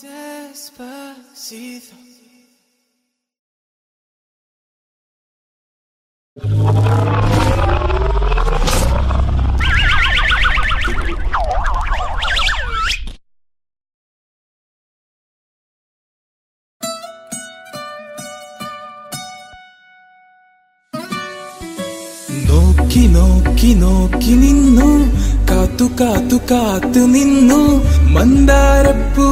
Despacito. നോക്കി നോക്കി നോക്കി നിന്നു കാത്തു കാത്തു കാത്തു നിന്നു മന്ദാരപ്പൂ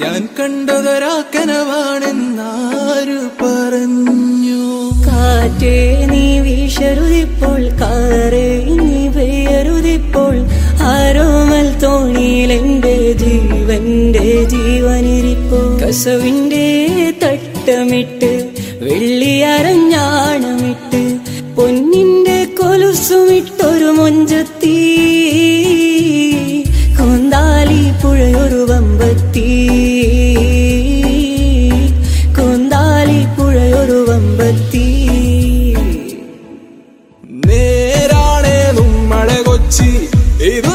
ഞാൻ കണ്ടതൊരാക്കനവാണെന്നാരു പറഞ്ഞു. കാറ്റേ നീ വീശരുതിപ്പോൾ കാറേ നീ പെയ്യരുതിപ്പോൾ ആരോമൽ തോണിയിലെന്റെ ജീവന്റെ ജീവനിരിപ്പോ കസവിന്റെ തട്ടമിട്ട് വെള്ളിയരഞ്ഞാണമിട്ട് പൊന്നിന്റെ കൊലുസുമിട്ടൊരു മൊഞ്ചത്തി പുഴയൊരു വമ്പത്തി കൊന്താലി പുഴയൊരു വമ്പത്തി നേരാണേ നമ്മളെ കൊച്ചി. ഇത്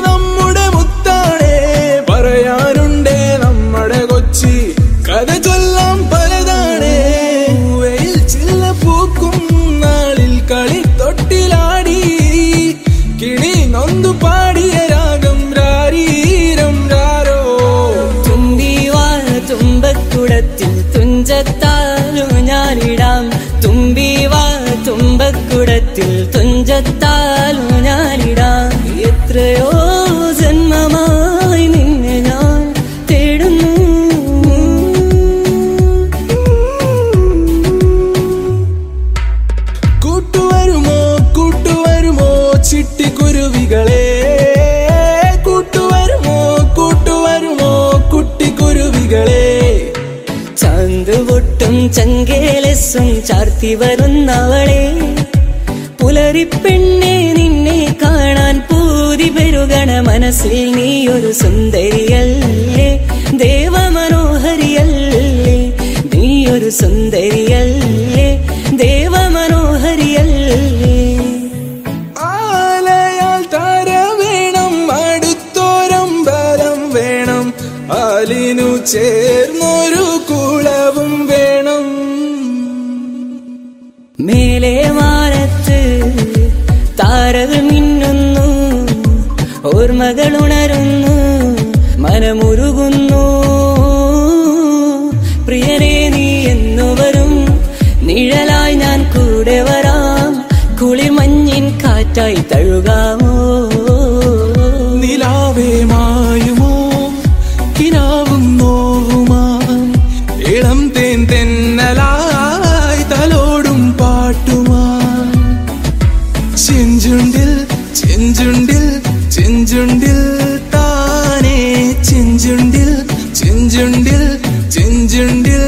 തുമ്പക്കുടത്തിൽ തുഞ്ചത്താലു ഞാനിടാ. എത്രയോ ജന്മമായി നിന്നെ ഞാൻ തേടുന്നു. കൂട്ടുവരുമോ കൂട്ടുവരുമോ ചിട്ടിക്കുരുവികളെ? കൂട്ടുവരുമോ ചങ്കേലസും ചാർത്തി വരുന്നവളെ. പുലരിപ്പെണ്ണെ നിന്നെ കാണാൻ പൂതി പെരുകണ മനസ്സിൽ നീ ഒരു സുന്ദരിയല്ലേ? ദേവമനോഹരിയല്ലേ? നീ ഒരു സുന്ദരിയല്ലേ? ദേവമനോഹരിയല്ലേ? ആലയാൽ താര വേണം അടുത്തോരം ബലം വേണം. ആലിനു ചേർന്നൊരു കുളവും വേണം. മേലെ മാനത്ത് ഓർമ്മകൾ ഉണരുന്നു മനമുരുകുന്നു. പ്രിയരെ നീ എന്നു വരും നിഴലായി ഞാൻ കൂടെ വരാം. കുളിമഞ്ഞിൻ കാറ്റായി തഴുകാമോ? നിലാവേ മായുമോ ചെഞ്ചുണ്ടിൽ ചെഞ്ചുണ്ടിൽ